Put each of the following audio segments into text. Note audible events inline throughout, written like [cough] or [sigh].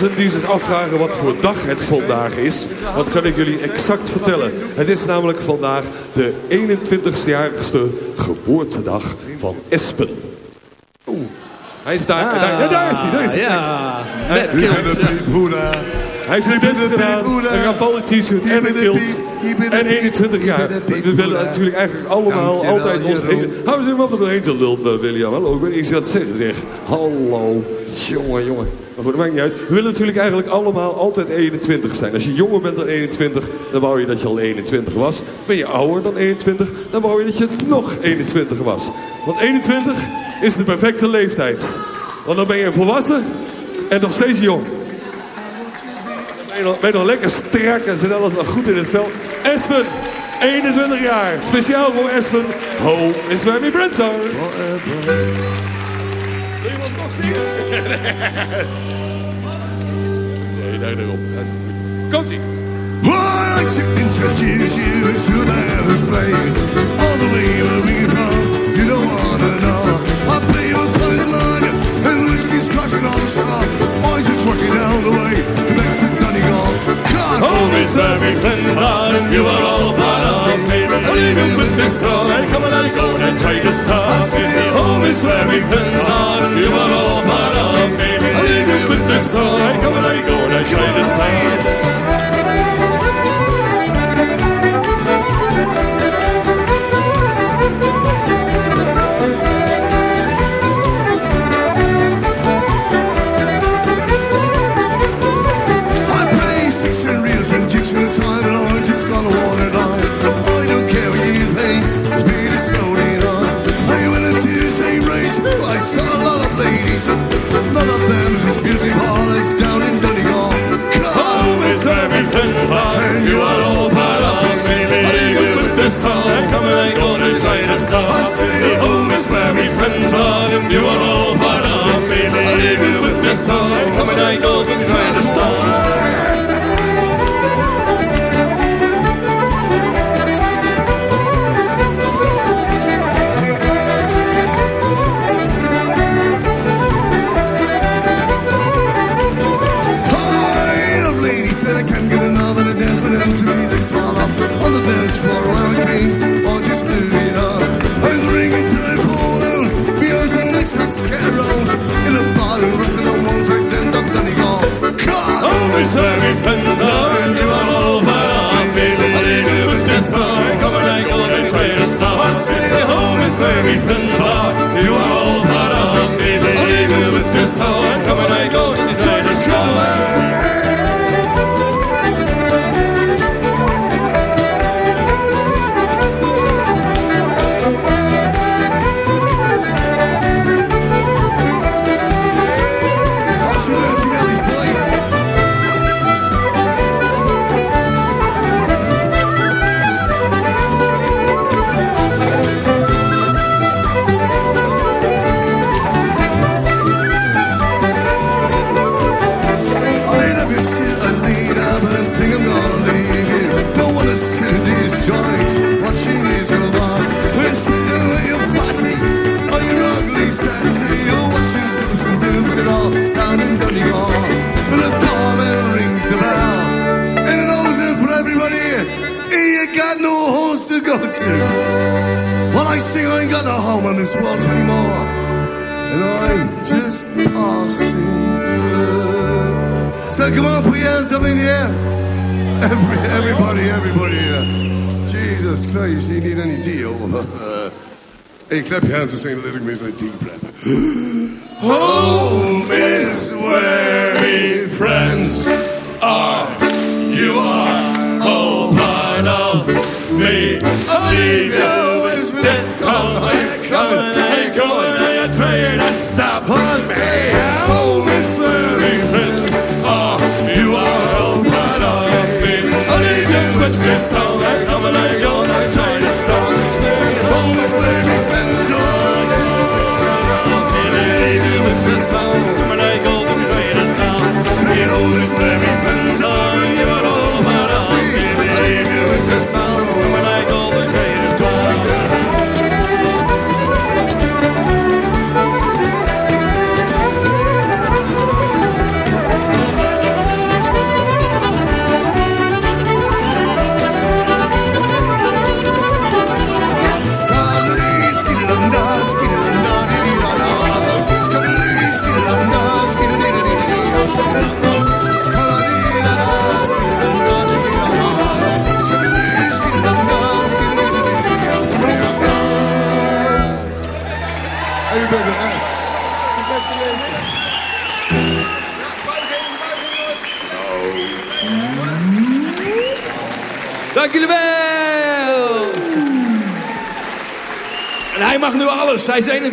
mensen die zich afvragen wat voor dag het vandaag is, wat kan ik jullie exact vertellen. Het is namelijk vandaag de 21ste-jarigste geboortedag van Espen. Oeh, hij is daar, daar, ja, daar is hij, daar is hij. Ja, Hij- met kilt. Hij heeft zijn best gedaan, een Rapalli t-shirt en een kilt. En 21 jaar. We willen natuurlijk eigenlijk allemaal altijd ons... Hou eens even op er heen te lulpen, William. Hallo, ik ben iets aan het zeggen, zeg. Hallo. Jongen, jongen. Maar goed, dat maakt niet uit. We willen natuurlijk eigenlijk allemaal altijd 21 zijn. Als je jonger bent dan 21, dan wou je dat je al 21 was. Ben je ouder dan 21, dan wou je dat je nog 21 was. Want 21 is de perfecte leeftijd. Want dan ben je volwassen en nog steeds jong. Ben je nog, ben je nog lekker strak en zit alles nog goed in het vel. Espen, 21 jaar. Speciaal voor Espen. Home is where my friends are. Wil je ons nog zingen? [laughs] nee, nee, daarom. Komt-ie. Like to introduce you to the. All the way where we from, you don't wanna know. I play and and all the stuff. I just working down the way back Donegal. Cause Home is where my friends are. And you are all part of me. Well, even with this song, I come and I go and try to stop. Home is where my friends are. And you are all part of me. Well, even with this song, I come and I go and I try to stop I come and I go and try to stop it. Home is where my friends are. And you are all part of me. Well, even with this I come and I go and try to stop part of me. Well, even with this I come and I go try to stop it. Home is where my friends. You are hey, clap your hands and lyric with a deep breath. [gasps] Home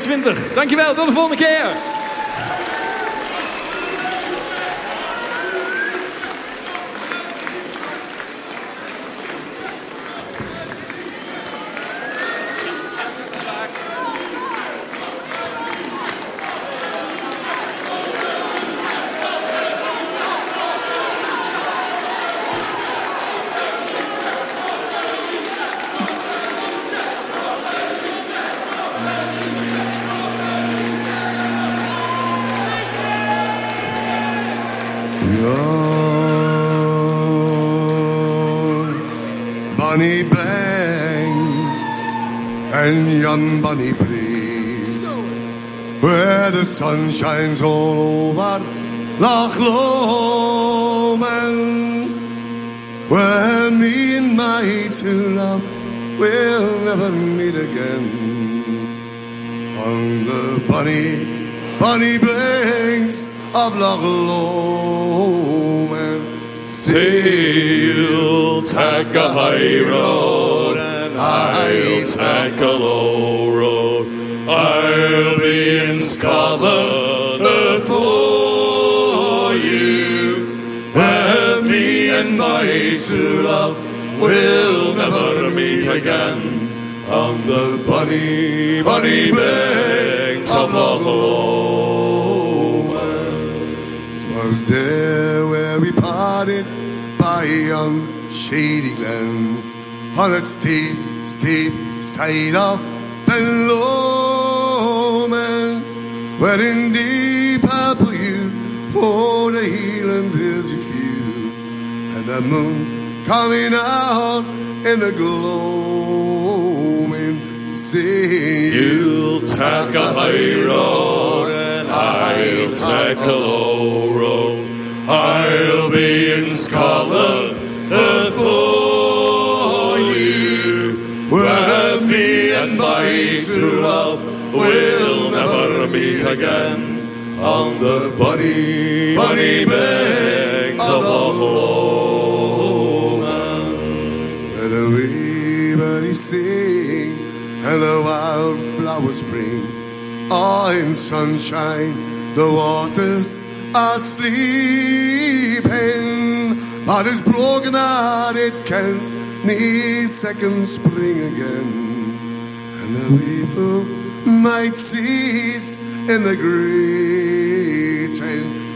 2020. Dankjewel, tot de volgende keer. Sun shines all over Loch Lomond, where me and my true love will never meet again. On the bunny, bunny banks of Loch Lomond. You'll take a high road and I'll take a low road. I'll be in Scotland uh, for you. Where me and my true love will never meet again. On the bunny, bunny banks of Loch Lomond. was there where we parted by young shady glen on its steep, steep side of Benlomond, where in deep purple you. For the healing is you feel, and the moon coming out in the gloaming, saying You'll take a high road. And I'll take a low road. I'll be in Scotland for and true love will never meet again. On the bunny, bunny banks of Loch Lomond. Let the river sing and the wildflowers spring. All in sunshine, the waters are sleeping. But it's broken heart, it can't need second spring again. And the river might cease in the greeting.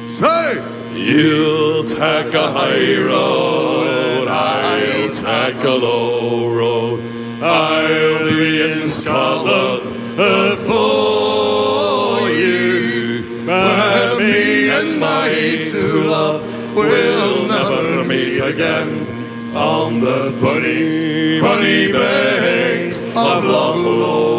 Say! You'll take a high road, I'll take a low road. I'll be in Scotland for you. Where me and my true love will never meet again. On the bunny, bunny banks of Loch won't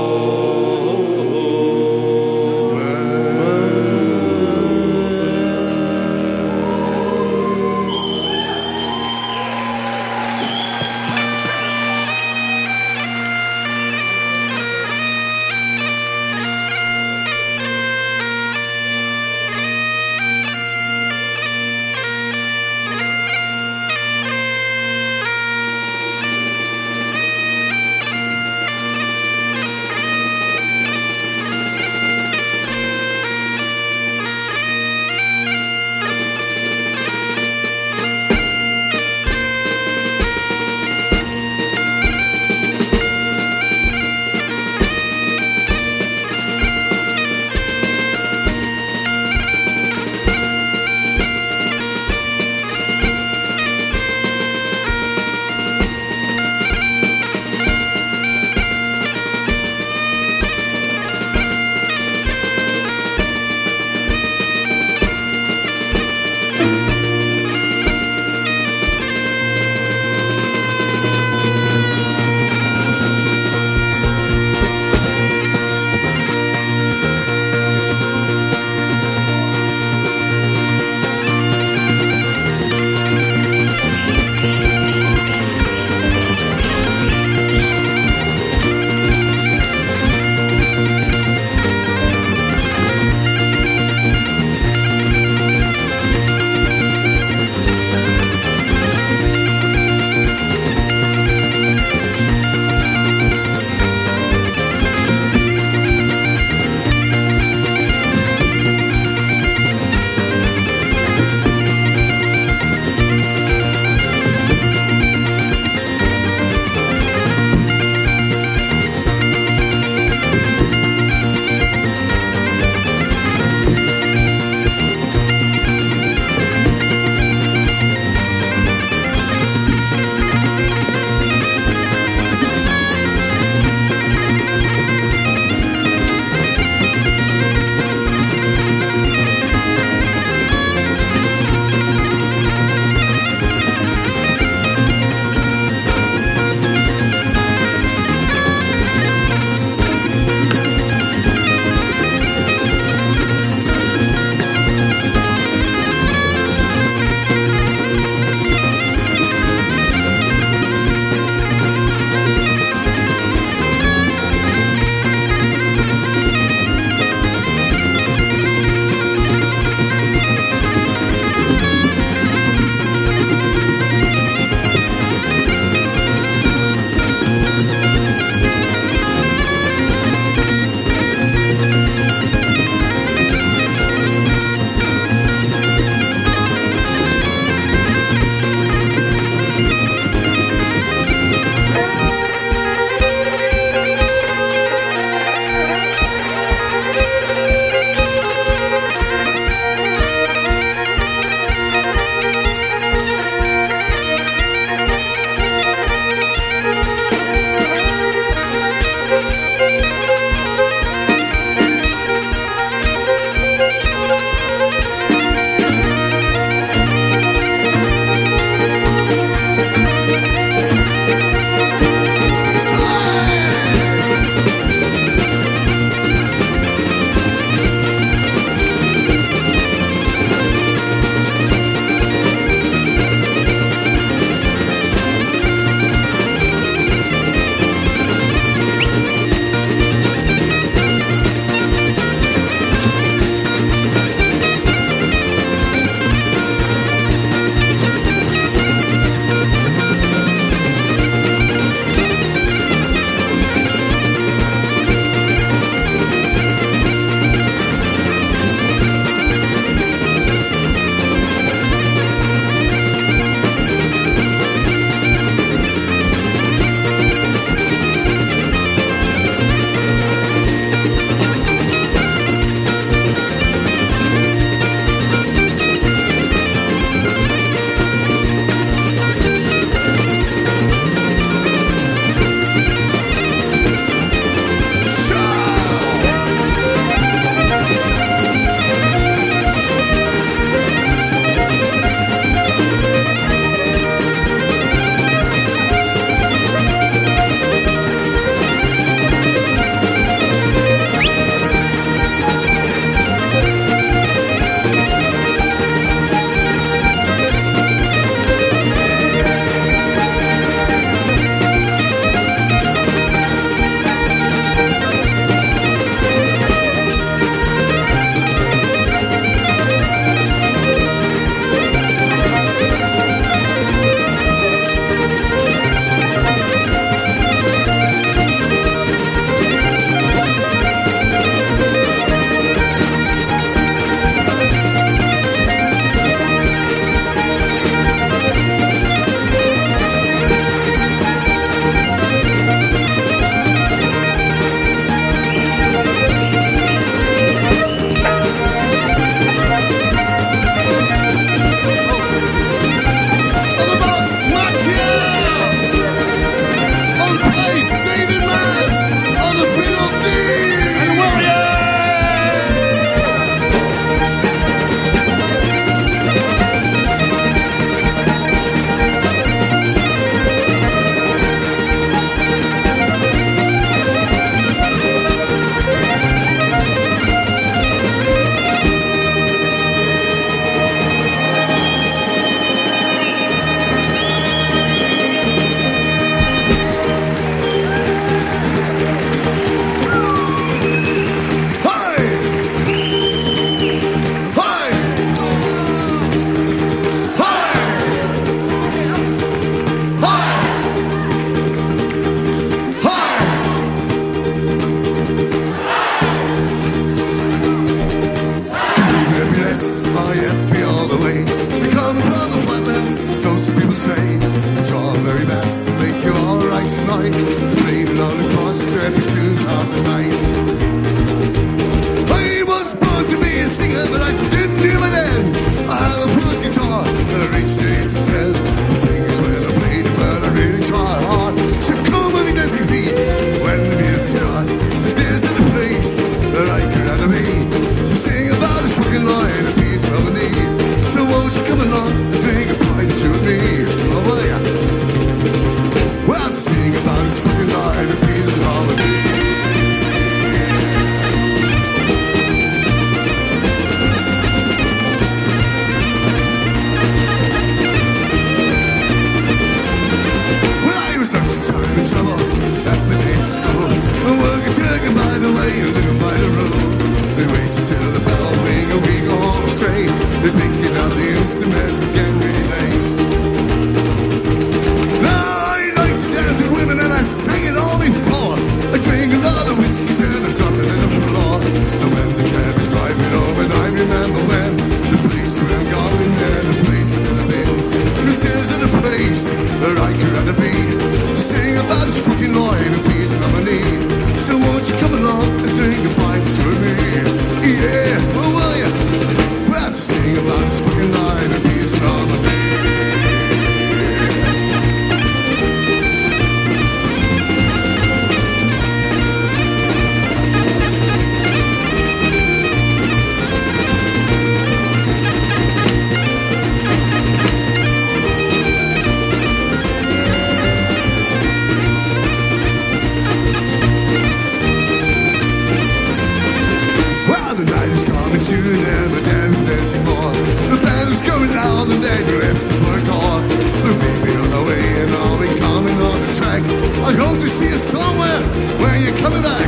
카메라.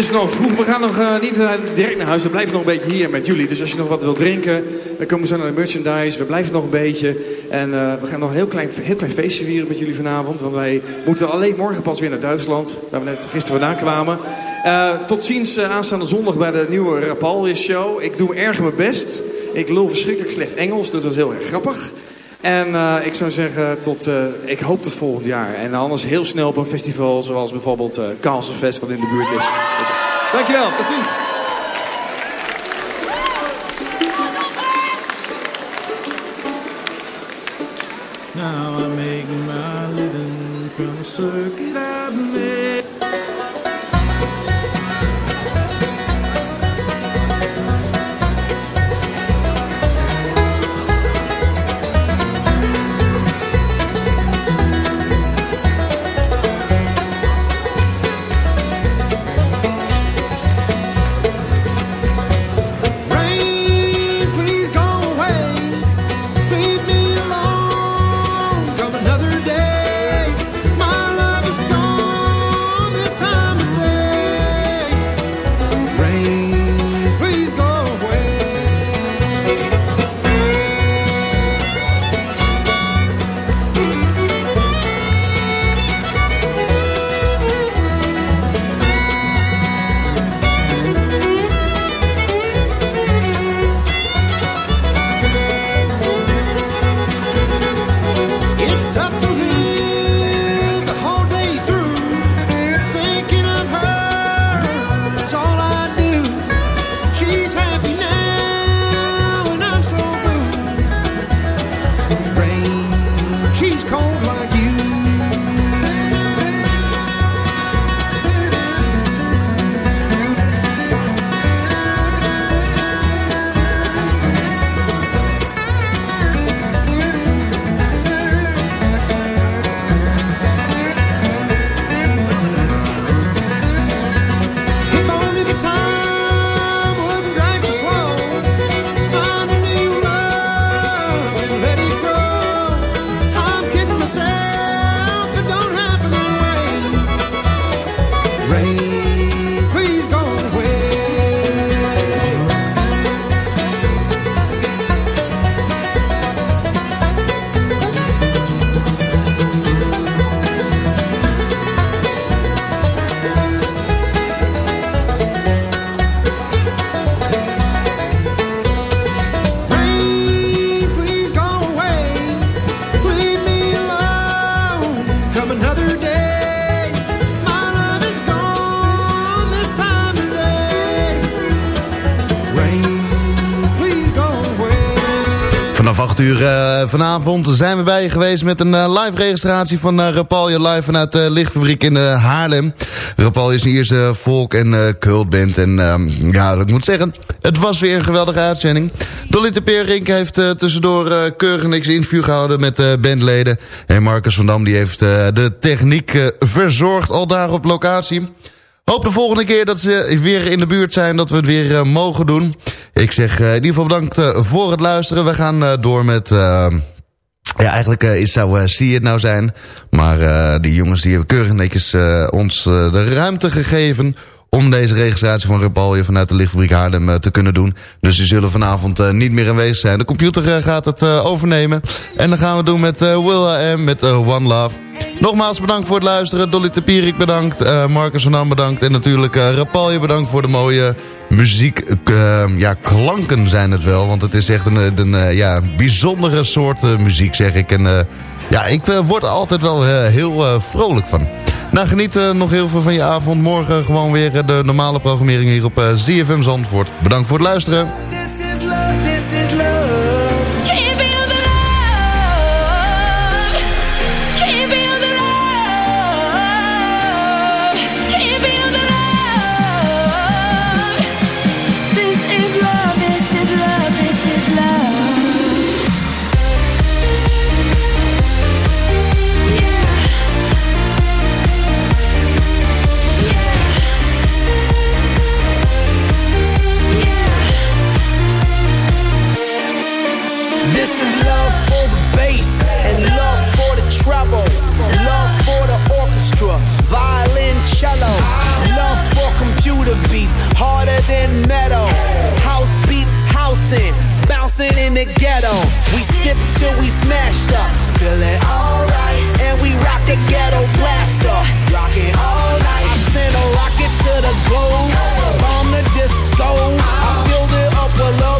Is nog vroeg. We gaan nog eh, niet eh, direct naar huis. We blijven nog een beetje hier met jullie. Dus als je nog wat wilt drinken, dan komen we zo naar de merchandise. We blijven nog een beetje. En eh, we gaan nog een heel klein, heel klein feestje vieren met jullie vanavond. Want wij moeten alleen morgen pas weer naar Duitsland. Waar we net gisteren vandaan kwamen. Tot ziens aanstaande zondag bij de nieuwe Rapalris show. Ik doe erg mijn best. Ik lul verschrikkelijk slecht Engels, dus dat is heel erg grappig. En ik zou zeggen, tot, ik hoop tot volgend jaar. En anders heel snel op een festival zoals bijvoorbeeld uh, Fest wat in de buurt is. Dankjewel, tot ziens. Uh, vanavond zijn we bij geweest met een uh, live registratie van uh, Rapalje live vanuit de lichtfabriek in Haarlem. Rapalje is een Ierse folk- en cultband en um, ja, ik moet zeggen, het was weer een geweldige uitzending. Dolly de Peerink heeft tussendoor keurig niks interview gehouden met bandleden. En Marcus van Dam die heeft de techniek verzorgd al daar op locatie. Hoop de volgende keer dat ze weer in de buurt zijn, dat we het weer uh, mogen doen. Ik zeg uh, in ieder geval bedankt uh, voor het luisteren. We gaan door met... ja, eigenlijk is, zou zie het nou zijn. Maar die jongens die hebben keurig netjes ons de ruimte gegeven om deze registratie van Repalje vanuit de lichtfabriek Haarlem uh, te kunnen doen. Dus die zullen vanavond uh, niet meer aanwezig zijn. De computer uh, gaat het overnemen. En dan gaan we doen met Will M met One Love. Nogmaals bedankt voor het luisteren. Dolly Tapierik bedankt. Marcus van Dam bedankt. En natuurlijk Rapalje bedankt voor de mooie muziek. ja, klanken zijn het wel. Want het is echt een, een ja, bijzondere soort muziek, zeg ik. En ja, ik word er altijd wel heel vrolijk van. Nou, geniet uh, nog heel veel van je avond. Morgen gewoon weer uh, de normale programmering hier op uh, ZFM Zandvoort. Bedankt voor het luisteren. hat on. We sip till we smashed up, feeling alright. And we rock the ghetto blaster, rock it all night. I send a rocket to the globe, bomb the disco. I build it up with love.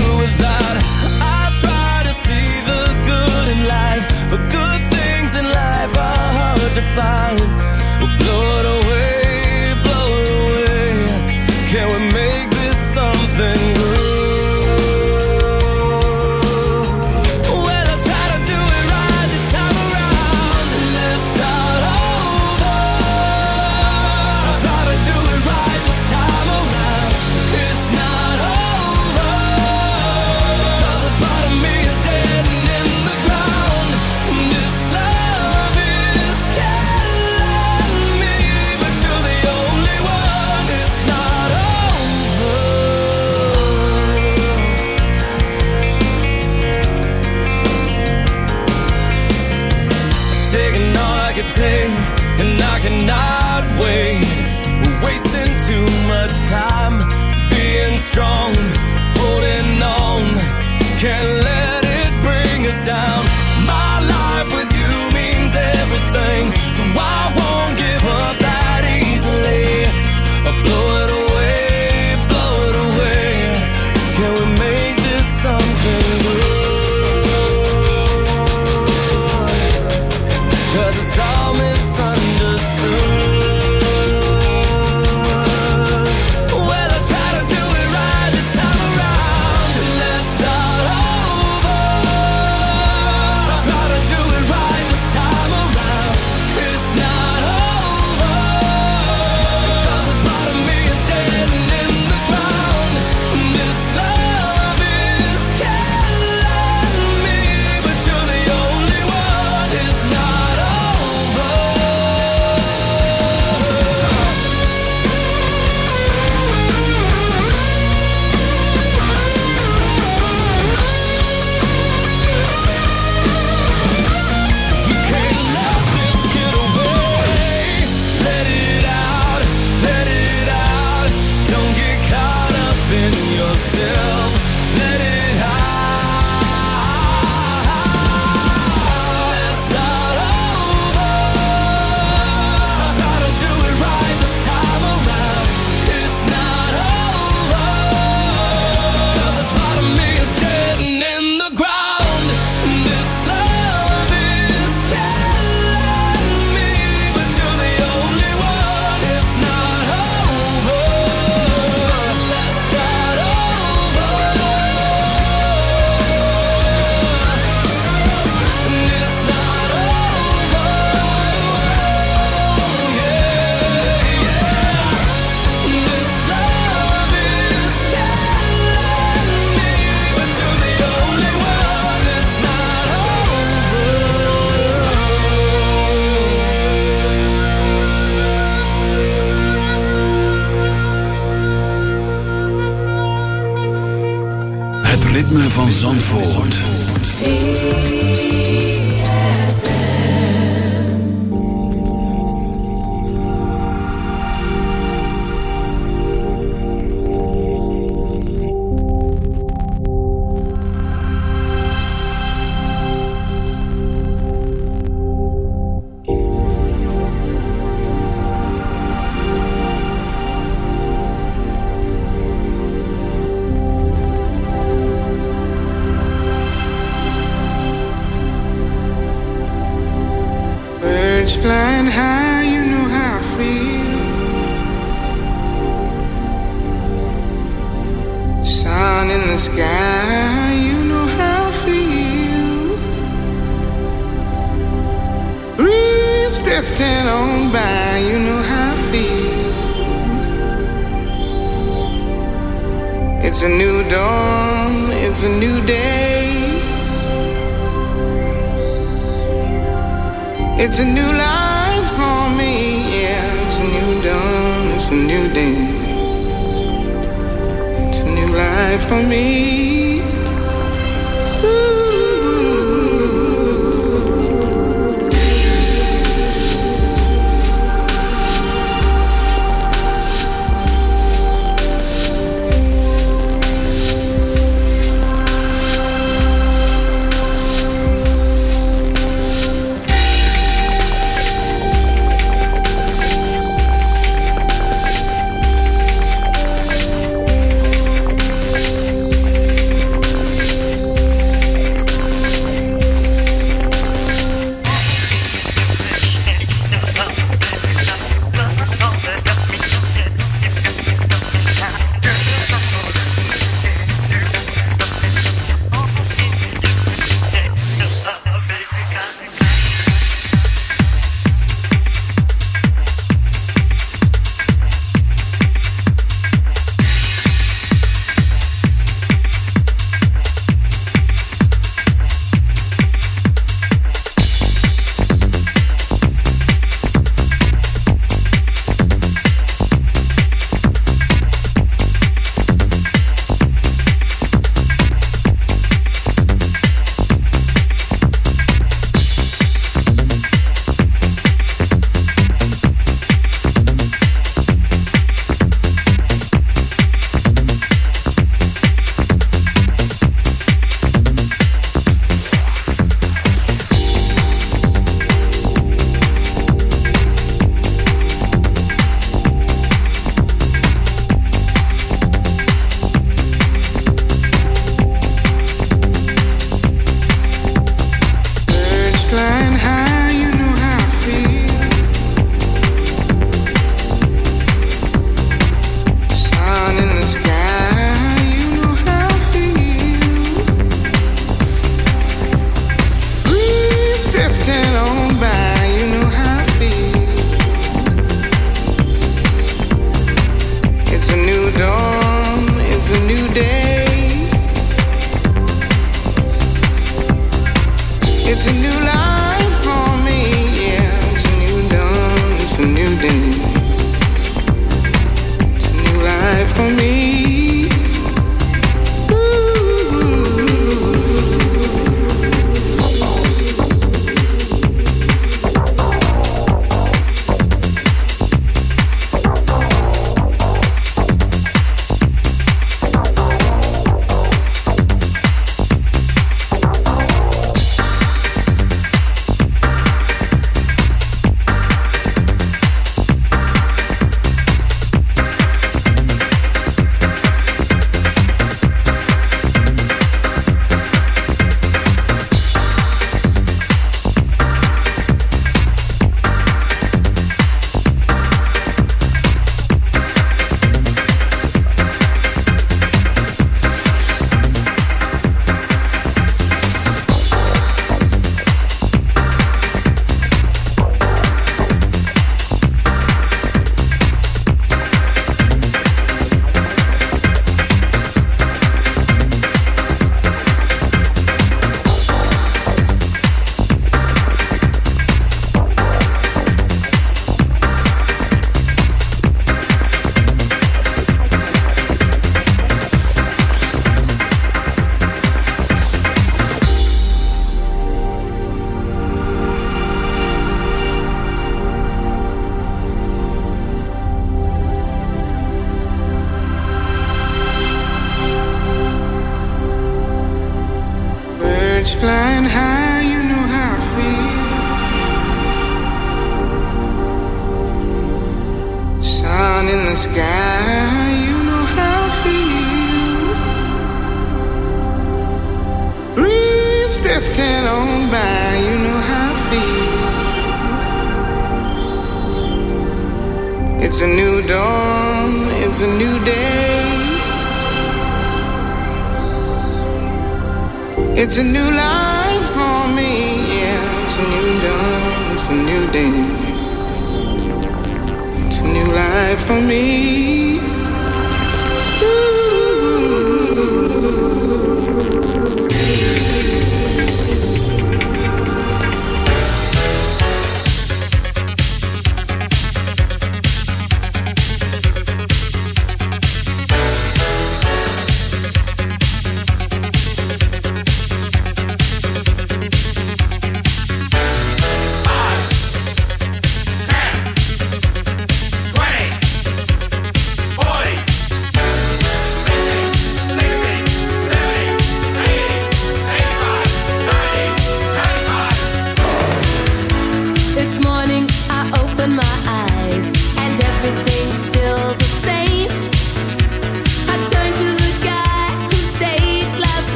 flying high, you know how I feel. Sun in the sky, you know how I feel. Breeze drifting on by, you know how I feel. It's a new dawn, it's a new day. It's a new for me.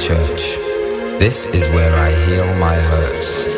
church. This is where I heal my hurts.